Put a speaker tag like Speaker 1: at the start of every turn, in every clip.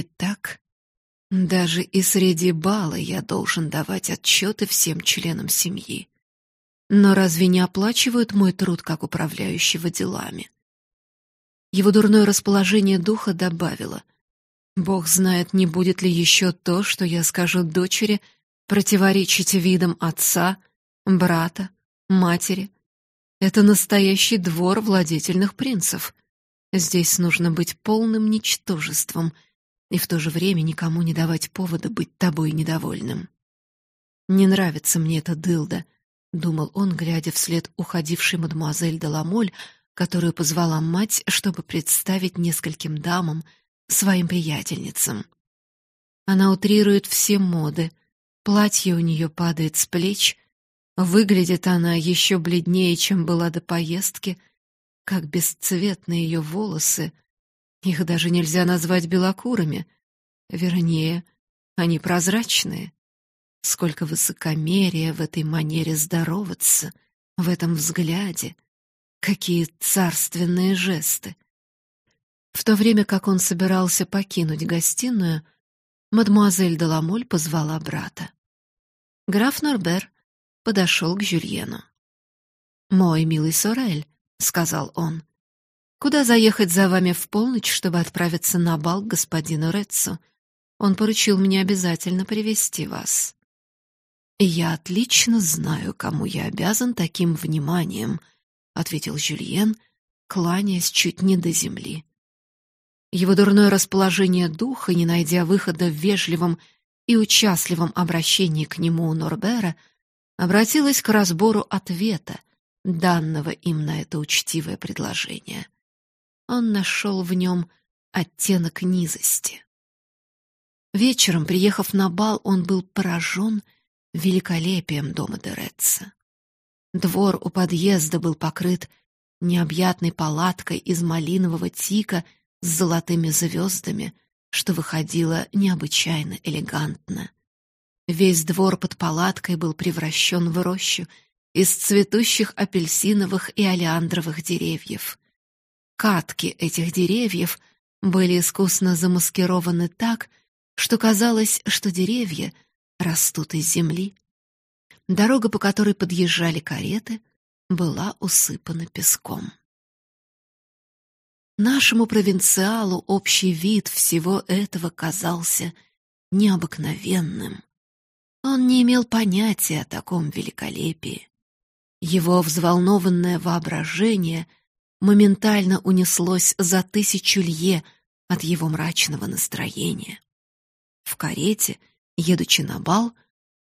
Speaker 1: Итак, даже и среди бала я должен давать отчеты всем членам семьи. Но разве не оплачивают мой труд как управляющего делами? Его дурное расположение духа добавило: Бог знает, не будет ли еще то, что я скажу дочери, противоречить видам отца, брата, матери. Это настоящий двор владетельных принцев. Здесь нужно быть полным ничтожеством — и в то же время никому не давать повода быть тобой недовольным. Не нравится мне эта дылда, думал он, глядя вслед уходившей мадемуазель де Ламоль, которую позвала мать, чтобы представить нескольким дамам, своим приятельницам. Она утрирует все моды. Платье у нее падает с плеч, выглядит она еще бледнее, чем была до поездки, как бесцветны ее волосы, их даже нельзя назвать белокурыми. Вернее, они прозрачные. Сколько высокомерия в этой манере здороваться, в этом взгляде. Какие царственные жесты. В то время как он собирался покинуть гостиную, мадемуазель Деламоль позвала брата. Граф Норбер подошел к Жюльену. «Мой милый Сорель», — сказал он, Куда заехать за вами в полночь, чтобы отправиться на бал к господину Рецу? Он поручил мне обязательно привести вас. Я отлично знаю, кому я обязан таким вниманием, ответил Жюльен, кланяясь чуть не до земли. Его дурное расположение духа, не найдя выхода в вежливом и участливом обращении к нему у Норбера, обратилось к разбору ответа, данного им на это учтивое предложение он нашел в нем оттенок низости. Вечером, приехав на бал, он был поражен великолепием дома Деретца. Двор у подъезда был покрыт необъятной палаткой из малинового тика с золотыми звездами, что выходило необычайно элегантно. Весь двор под палаткой был превращен в рощу из цветущих апельсиновых и олеандровых деревьев. Катки этих деревьев были искусно замаскированы так, что казалось, что деревья растут из земли. Дорога, по которой подъезжали кареты, была усыпана песком. Нашему провинциалу общий вид всего этого казался необыкновенным. Он не имел понятия о таком великолепии. Его взволнованное воображение моментально унеслось за тысячу лье от его мрачного настроения. В карете, едучи на бал,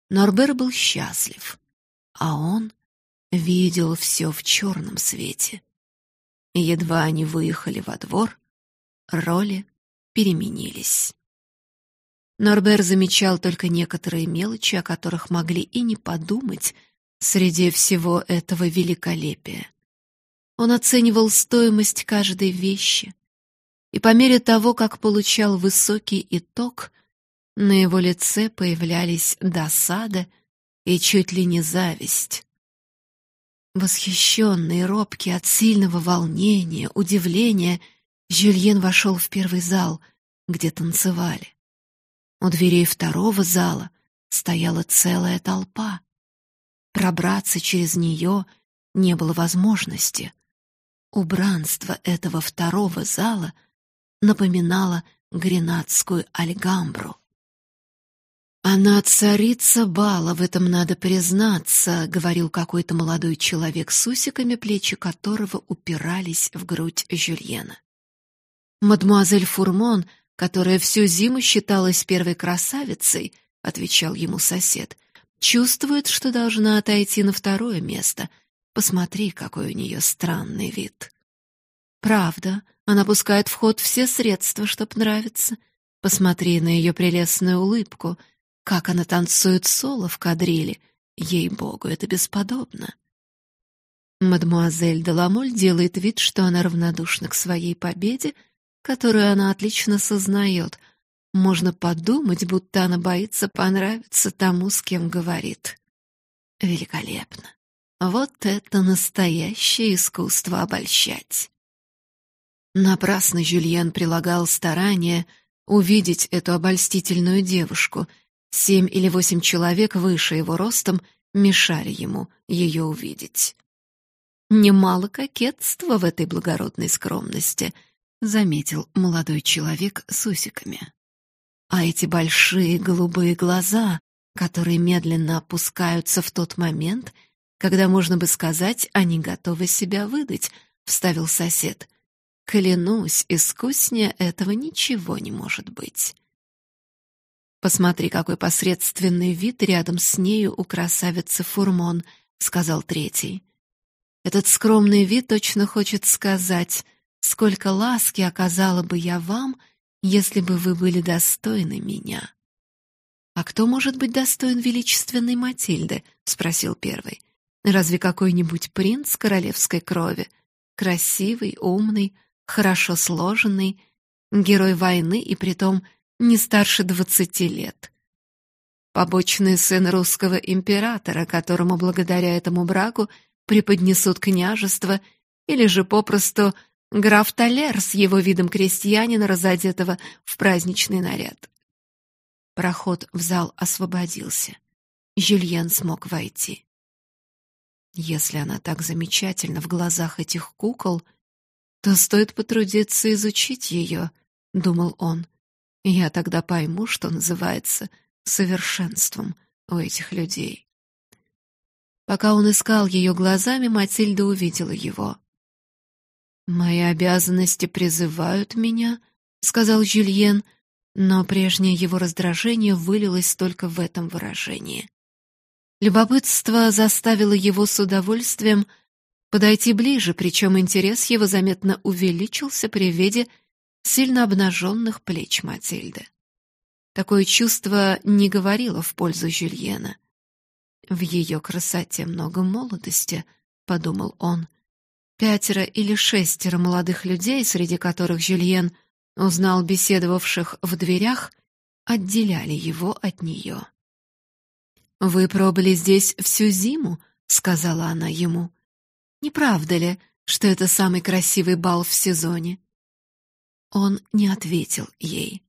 Speaker 1: Норбер был счастлив, а он видел все в черном свете. Едва они выехали во двор, роли переменились. Норбер замечал только некоторые мелочи, о которых могли и не подумать среди всего этого великолепия. Он оценивал стоимость каждой вещи, и по мере того, как получал высокий итог, на его лице появлялись досада и чуть ли не зависть. Восхищенный робкий от сильного волнения, удивления, Жюльен вошел в первый зал, где танцевали. У дверей второго зала стояла целая толпа. Пробраться через нее не было возможности. Убранство этого второго зала напоминало гренадскую альгамбру. Она царица бала, в этом надо признаться, говорил какой-то молодой человек с усиками, плечи которого упирались в грудь Жюльена. Мадемуазель Фурмон, которая всю зиму считалась первой красавицей, отвечал ему сосед, чувствует, что должна отойти на второе место — Посмотри, какой у нее странный вид. Правда, она пускает в ход все средства, чтоб нравиться. Посмотри на ее прелестную улыбку, как она танцует соло в кадриле. Ей-богу, это бесподобно. Мадмуазель Деламоль делает вид, что она равнодушна к своей победе, которую она отлично сознает. Можно подумать, будто она боится понравиться тому, с кем говорит. Великолепно. Вот это настоящее искусство обольщать. Напрасно Жюльен прилагал старания, увидеть эту обольстительную девушку. Семь или восемь человек выше его ростом мешали ему ее увидеть. Немало кокетства в этой благородной скромности, заметил молодой человек с усиками. А эти большие голубые глаза, которые медленно опускаются в тот момент, когда можно бы сказать, они готовы себя выдать, вставил сосед. Клянусь, искуснее этого ничего не может быть. Посмотри, какой посредственный вид рядом с нею у красавицы Фурмон, сказал третий. Этот скромный вид точно хочет сказать, сколько ласки оказала бы я вам, если бы вы были достойны меня. А кто может быть достоин величественной Матильды? спросил первый. Разве какой-нибудь принц королевской крови, красивый, умный, хорошо сложенный, герой войны и притом не старше двадцати лет. Побочный сын русского императора, которому благодаря этому браку преподнесут княжество, или же попросту граф Талер с его видом крестьянина, разодетого в праздничный наряд. Проход в зал освободился. Жюльен смог войти. Если она так замечательна в глазах этих кукол, то стоит потрудиться изучить ее, думал он. Я тогда пойму, что называется совершенством у этих людей. Пока он искал ее глазами, Матильда увидела его. Мои обязанности призывают меня, сказал Жюльен, но прежнее его раздражение вылилось только в этом выражении. Любопытство заставило его с удовольствием подойти ближе, причем интерес его заметно увеличился при виде сильно обнаженных плеч Матильды. Такое чувство не говорило в пользу Жюльена. В ее красоте много молодости, подумал он. Пятеро или шестеро молодых людей, среди которых Жюльен узнал беседовавших в дверях, отделяли его от нее. Вы пробыли здесь всю зиму, сказала она ему. Не правда ли, что это самый красивый бал в сезоне? Он не ответил ей.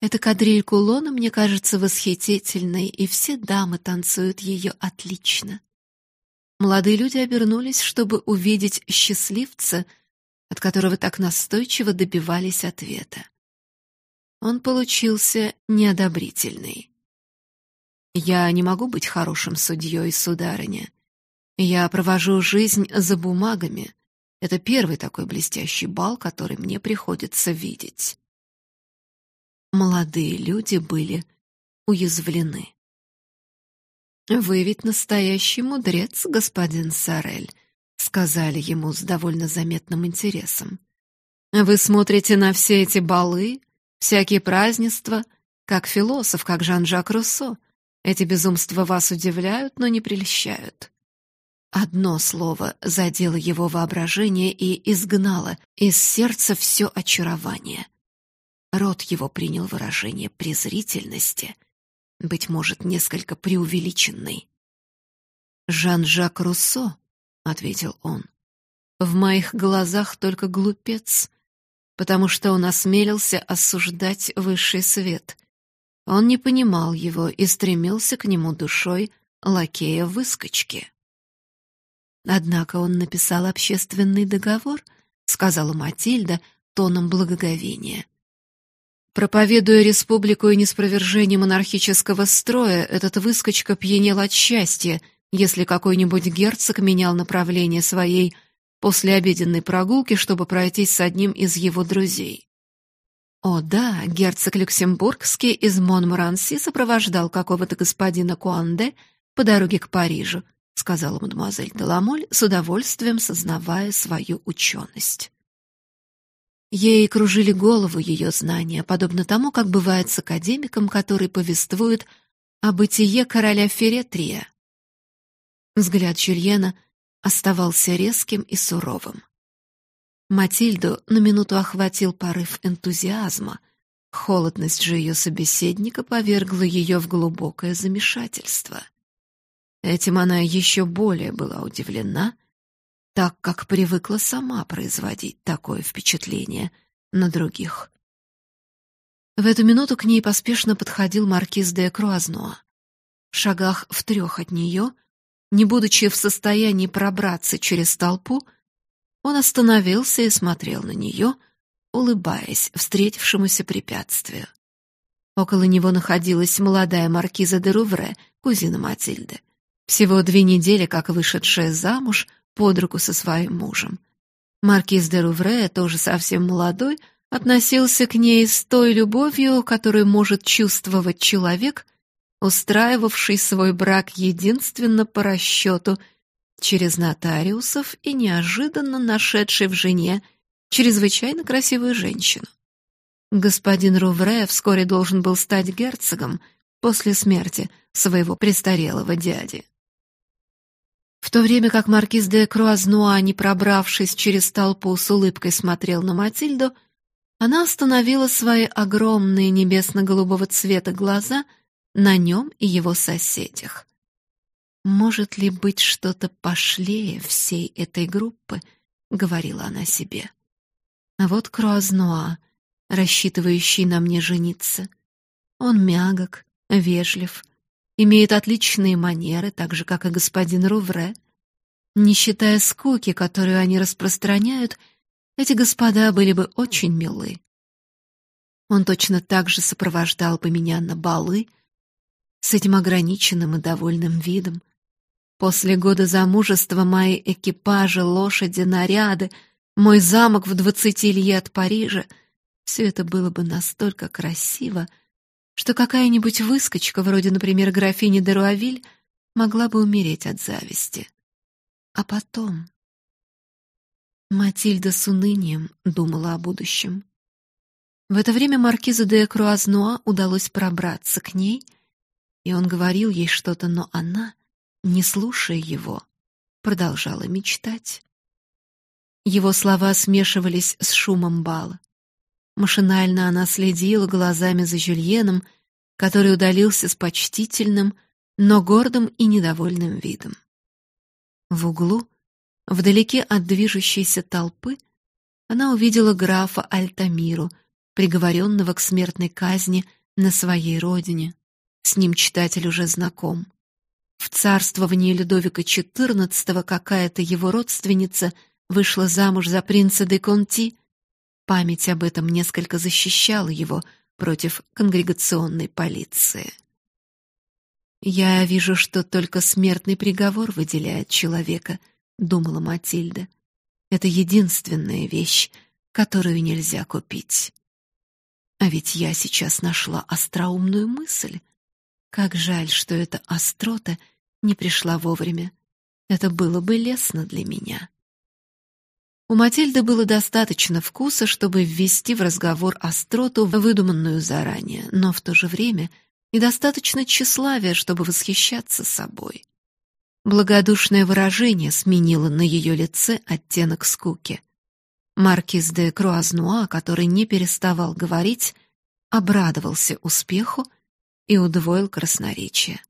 Speaker 1: Эта кадриль кулона мне кажется восхитительной, и все дамы танцуют ее отлично. Молодые люди обернулись, чтобы увидеть счастливца, от которого так настойчиво добивались ответа. Он получился неодобрительный. Я не могу быть хорошим судьей, сударыня. Я провожу жизнь за бумагами. Это первый такой блестящий бал, который мне приходится видеть. Молодые люди были уязвлены. Вы ведь настоящий мудрец, господин Сарель, сказали ему с довольно заметным интересом. Вы смотрите на все эти балы, всякие празднества, как философ, как Жан-Жак Руссо. Эти безумства вас удивляют, но не прельщают. Одно слово задело его воображение и изгнало из сердца все очарование. Рот его принял выражение презрительности, быть может, несколько преувеличенной. «Жан-Жак Руссо», — ответил он, — «в моих глазах только глупец, потому что он осмелился осуждать высший свет, он не понимал его и стремился к нему душой лакея-выскочки. Однако он написал общественный договор, сказала Матильда тоном благоговения. Проповедуя республику и неспровержение монархического строя, этот выскочка пьянел от счастья, если какой-нибудь герцог менял направление своей послеобеденной прогулки, чтобы пройтись с одним из его друзей. О да, герцог Люксембургский из Монморанси сопровождал какого-то господина Куанде по дороге к Парижу, сказала мадемуазель Деламоль, с удовольствием сознавая свою ученость. Ей кружили голову ее знания, подобно тому, как бывает с академиком, который повествует о бытие короля Феретрия. Взгляд Жюльена оставался резким и суровым. Матильду на минуту охватил порыв энтузиазма. Холодность же ее собеседника повергла ее в глубокое замешательство. Этим она еще более была удивлена, так как привыкла сама производить такое впечатление на других. В эту минуту к ней поспешно подходил маркиз де Круазнуа. В шагах в трех от нее, не будучи в состоянии пробраться через толпу, он остановился и смотрел на нее, улыбаясь встретившемуся препятствию. Около него находилась молодая маркиза де Рувре, кузина Матильды, всего две недели как вышедшая замуж под руку со своим мужем. Маркиз де Рувре, тоже совсем молодой, относился к ней с той любовью, которую может чувствовать человек, устраивавший свой брак единственно по расчету, через нотариусов и неожиданно нашедший в жене чрезвычайно красивую женщину. Господин Рувре вскоре должен был стать герцогом после смерти своего престарелого дяди. В то время как маркиз де Круазнуа, не пробравшись через толпу, с улыбкой смотрел на Матильду, она остановила свои огромные небесно-голубого цвета глаза на нем и его соседях. «Может ли быть что-то пошлее всей этой группы?» — говорила она себе. «А вот Круазнуа, рассчитывающий на мне жениться. Он мягок, вежлив, имеет отличные манеры, так же, как и господин Рувре. Не считая скуки, которую они распространяют, эти господа были бы очень милы. Он точно так же сопровождал бы меня на балы с этим ограниченным и довольным видом. После года замужества мои экипажи, лошади, наряды, мой замок в двадцати лье от Парижа — все это было бы настолько красиво, что какая-нибудь выскочка, вроде, например, графини де Руавиль, могла бы умереть от зависти. А потом... Матильда с унынием думала о будущем. В это время маркиза де Круазнуа удалось пробраться к ней, и он говорил ей что-то, но она, не слушая его, продолжала мечтать. Его слова смешивались с шумом бала. Машинально она следила глазами за Жюльеном, который удалился с почтительным, но гордым и недовольным видом. В углу, вдалеке от движущейся толпы, она увидела графа Альтамиру, приговоренного к смертной казни на своей родине. С ним читатель уже знаком. В царствовании Людовика XIV какая-то его родственница вышла замуж за принца де Конти, Память об этом несколько защищала его против конгрегационной полиции. «Я вижу, что только смертный приговор выделяет человека», — думала Матильда. «Это единственная вещь, которую нельзя купить». А ведь я сейчас нашла остроумную мысль. Как жаль, что эта острота не пришла вовремя. Это было бы лестно для меня. У Матильды было достаточно вкуса, чтобы ввести в разговор остроту, выдуманную заранее, но в то же время и достаточно тщеславия, чтобы восхищаться собой. Благодушное выражение сменило на ее лице оттенок скуки. Маркиз де Круазнуа, который не переставал говорить, обрадовался успеху и удвоил красноречие.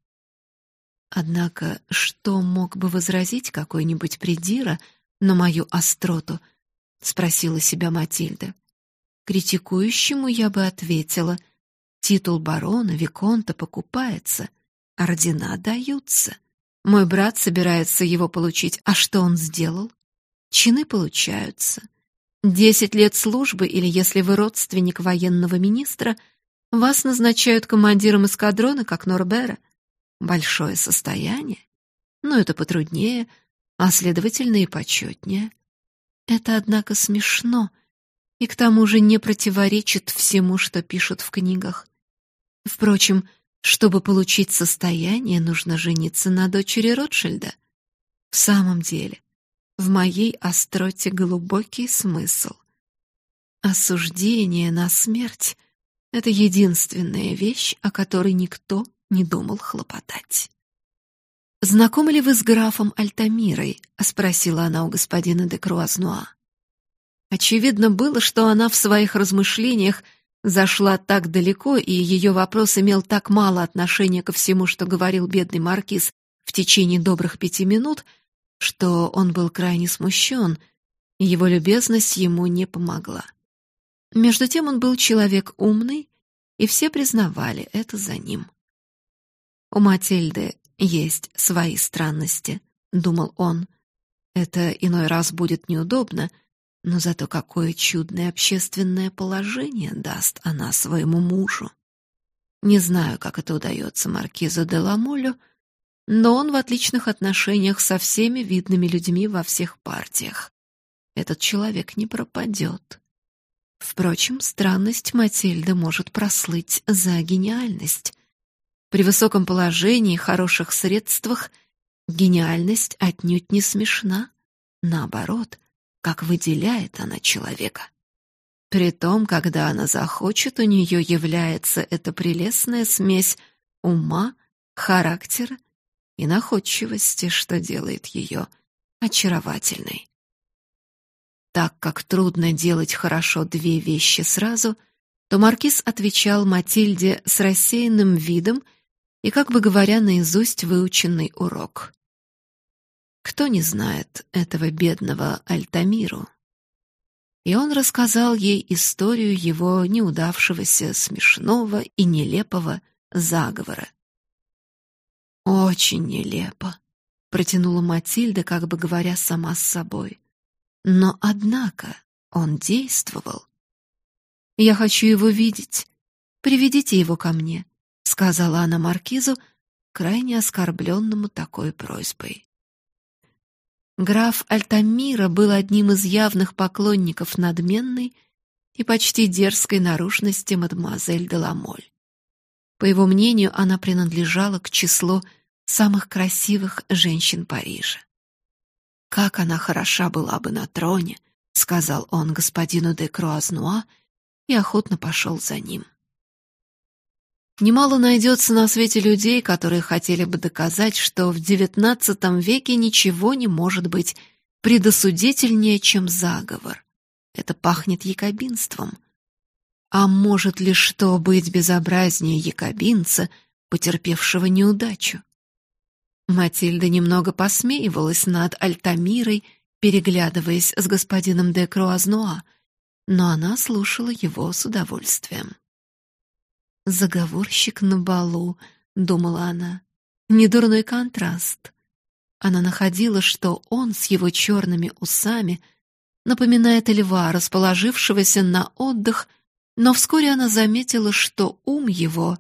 Speaker 1: Однако что мог бы возразить какой-нибудь придира — на мою остроту?» — спросила себя Матильда. Критикующему я бы ответила, титул барона, виконта покупается, ордена даются. Мой брат собирается его получить, а что он сделал? Чины получаются. Десять лет службы, или если вы родственник военного министра, вас назначают командиром эскадрона, как Норбера. Большое состояние. Но это потруднее — а следовательно и почетнее. Это, однако, смешно и к тому же не противоречит всему, что пишут в книгах. Впрочем, чтобы получить состояние, нужно жениться на дочери Ротшильда. В самом деле, в моей остроте глубокий смысл. Осуждение на смерть — это единственная вещь, о которой никто не думал хлопотать. «Знакомы ли вы с графом Альтамирой?» — спросила она у господина де Круазнуа. Очевидно было, что она в своих размышлениях зашла так далеко, и ее вопрос имел так мало отношения ко всему, что говорил бедный маркиз в течение добрых пяти минут, что он был крайне смущен, и его любезность ему не помогла. Между тем он был человек умный и все признавали это за ним. У Матильды есть свои странности, думал он. Это иной раз будет неудобно, но зато какое чудное общественное положение даст она своему мужу. Не знаю, как это удается маркизу де Ламолю, но он в отличных отношениях со всеми видными людьми во всех партиях. Этот человек не пропадет. Впрочем, странность Матильды может прослыть за гениальность. При высоком положении и хороших средствах гениальность отнюдь не смешна. Наоборот, как выделяет она человека. Притом, когда она захочет, у нее является эта прелестная смесь ума, характера и находчивости, что делает ее очаровательной. Так как трудно делать хорошо две вещи сразу, то маркиз отвечал Матильде с рассеянным видом и как бы говоря наизусть выученный урок. Кто не знает этого бедного Альтамиру? И он рассказал ей историю его неудавшегося, смешного и нелепого заговора. Очень нелепо, протянула Матильда, как бы говоря сама с собой. Но однако он действовал. Я хочу его видеть. Приведите его ко мне, сказала она маркизу, крайне оскорбленному такой просьбой. Граф Альтамира был одним из явных поклонников надменной и почти дерзкой наружности мадемуазель де Ламоль. По его мнению, она принадлежала к числу самых красивых женщин Парижа. Как она хороша была бы на троне, сказал он господину де Круазнуа и охотно пошел за ним. Немало найдется на свете людей, которые хотели бы доказать, что в XIX веке ничего не может быть предосудительнее, чем заговор. Это пахнет якобинством. А может ли что быть безобразнее якобинца, потерпевшего неудачу? Матильда немного посмеивалась над Альтамирой, переглядываясь с господином де Круазнуа, но она слушала его с удовольствием. Заговорщик на балу, думала она. Недурной контраст. Она находила, что он с его черными усами напоминает льва, расположившегося на отдых, но вскоре она заметила, что ум его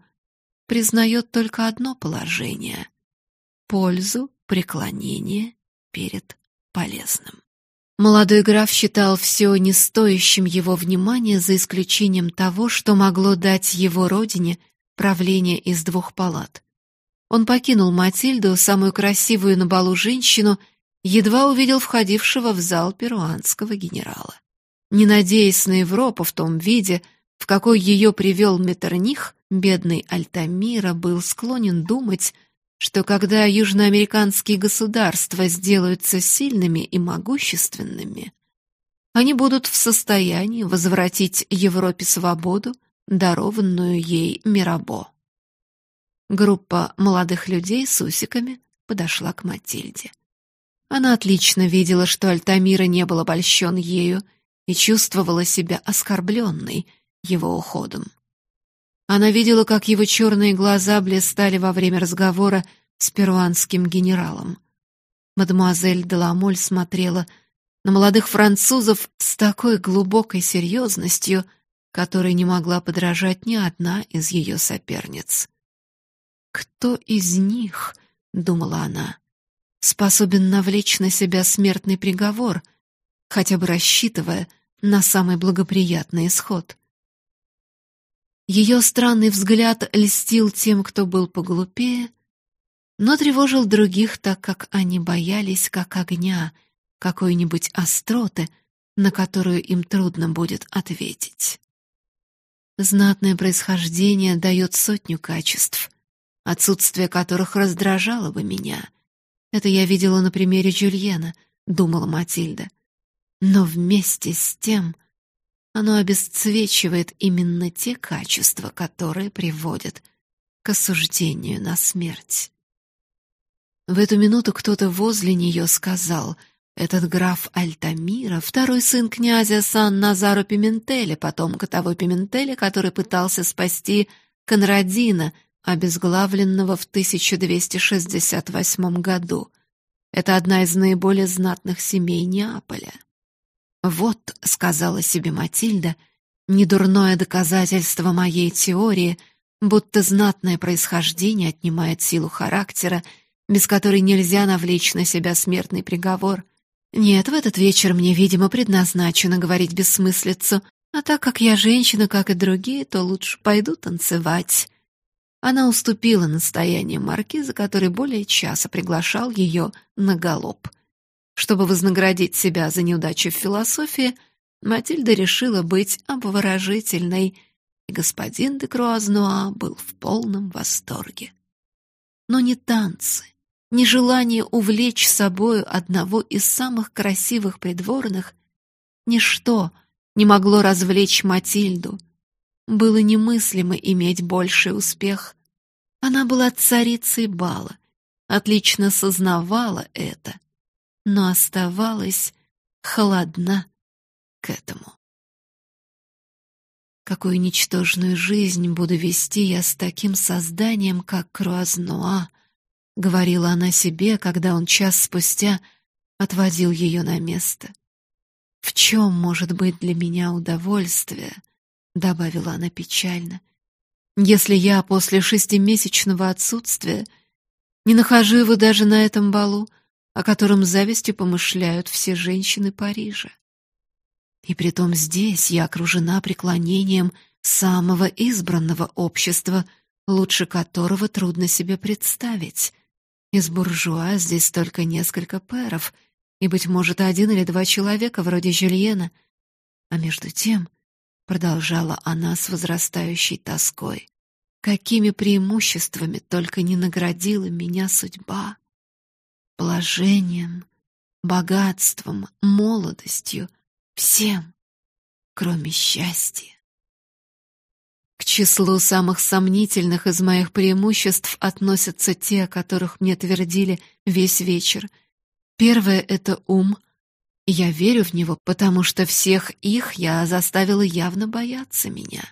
Speaker 1: признает только одно положение пользу преклонения перед полезным. Молодой граф считал все не стоящим его внимания, за исключением того, что могло дать его родине правление из двух палат. Он покинул Матильду, самую красивую на балу женщину, едва увидел входившего в зал перуанского генерала. Не надеясь на Европу в том виде, в какой ее привел Меттерних, бедный Альтамира был склонен думать, что когда южноамериканские государства сделаются сильными и могущественными, они будут в состоянии возвратить Европе свободу, дарованную ей Мирабо. Группа молодых людей с усиками подошла к Матильде. Она отлично видела, что Альтамира не был обольщен ею и чувствовала себя оскорбленной его уходом. Она видела, как его черные глаза блестели во время разговора с перуанским генералом. Мадемуазель де Ламоль смотрела на молодых французов с такой глубокой серьезностью, которой не могла подражать ни одна из ее соперниц. «Кто из них, — думала она, — способен навлечь на себя смертный приговор, хотя бы рассчитывая на самый благоприятный исход?» Ее странный взгляд льстил тем, кто был поглупее, но тревожил других, так как они боялись как огня, какой-нибудь остроты, на которую им трудно будет ответить. Знатное происхождение дает сотню качеств, отсутствие которых раздражало бы меня. Это я видела на примере Жюльена, думала Матильда. Но вместе с тем оно обесцвечивает именно те качества, которые приводят к осуждению на смерть. В эту минуту кто-то возле нее сказал: Этот граф Альтамира, второй сын князя Сан-Назаро Пиментеля, потомка того Пиментеля, который пытался спасти Конрадина, обезглавленного в 1268 году. Это одна из наиболее знатных семей Неаполя. «Вот», — сказала себе Матильда, — «недурное доказательство моей теории, будто знатное происхождение отнимает силу характера, без которой нельзя навлечь на себя смертный приговор». Нет, в этот вечер мне, видимо, предназначено говорить бессмыслицу, а так как я женщина, как и другие, то лучше пойду танцевать. Она уступила настояниям маркиза, который более часа приглашал ее на галоп. Чтобы вознаградить себя за неудачу в философии, Матильда решила быть обворожительной, и господин де Круазнуа был в полном восторге. Но не танцы, нежелание увлечь собою одного из самых красивых придворных, ничто не могло развлечь Матильду. Было немыслимо иметь больший успех. Она была царицей бала, отлично сознавала это, но оставалась холодна к этому. Какую ничтожную жизнь буду вести я с таким созданием, как Круазнуа, — говорила она себе, когда он час спустя отводил ее на место. «В чем может быть для меня удовольствие?» — добавила она печально. «Если я после шестимесячного отсутствия не нахожу его даже на этом балу, о котором завистью помышляют все женщины Парижа. И притом здесь я окружена преклонением самого избранного общества, лучше которого трудно себе представить, из буржуа здесь только несколько пэров, и, быть может, один или два человека вроде Жюльена. А между тем, продолжала она с возрастающей тоской, какими преимуществами только не наградила меня судьба. Положением, богатством, молодостью, всем, кроме счастья. К числу самых сомнительных из моих преимуществ относятся те, о которых мне твердили весь вечер. Первое — это ум. Я верю в него, потому что всех их я заставила явно бояться меня.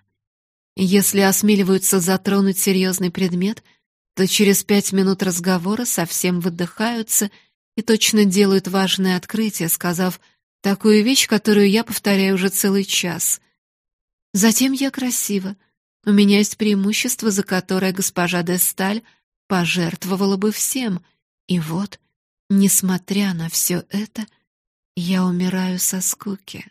Speaker 1: Если осмеливаются затронуть серьезный предмет, то через пять минут разговора совсем выдыхаются и точно делают важное открытие, сказав такую вещь, которую я повторяю уже целый час. Затем я красива — у меня есть преимущество, за которое госпожа де Сталь пожертвовала бы всем. И вот, несмотря на все это, я умираю со скуки.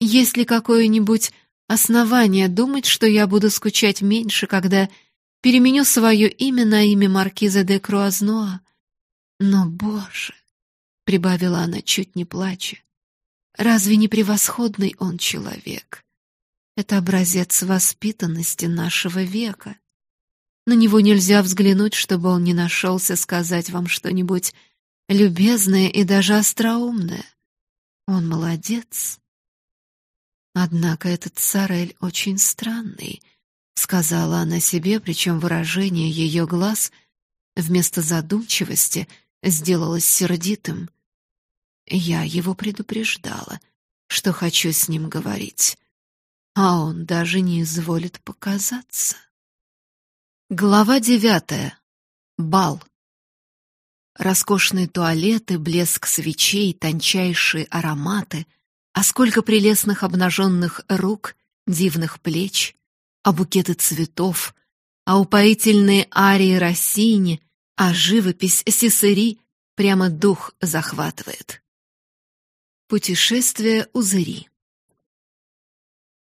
Speaker 1: Есть ли какое-нибудь основание думать, что я буду скучать меньше, когда переменю свое имя на имя маркиза де Круазнуа? Но, боже, — прибавила она, чуть не плача, — разве не превосходный он человек? Это образец воспитанности нашего века. На него нельзя взглянуть, чтобы он не нашелся сказать вам что-нибудь любезное и даже остроумное. Он молодец. Однако этот Сарель очень странный, сказала она себе, причем выражение ее глаз вместо задумчивости сделалось сердитым. Я его предупреждала, что хочу с ним говорить а он даже не изволит показаться. Глава девятая. Бал. Роскошные туалеты, блеск свечей, тончайшие ароматы, а сколько прелестных обнаженных рук, дивных плеч, а букеты цветов, а упоительные арии Россини, а живопись Сесери прямо дух захватывает. Путешествие Узыри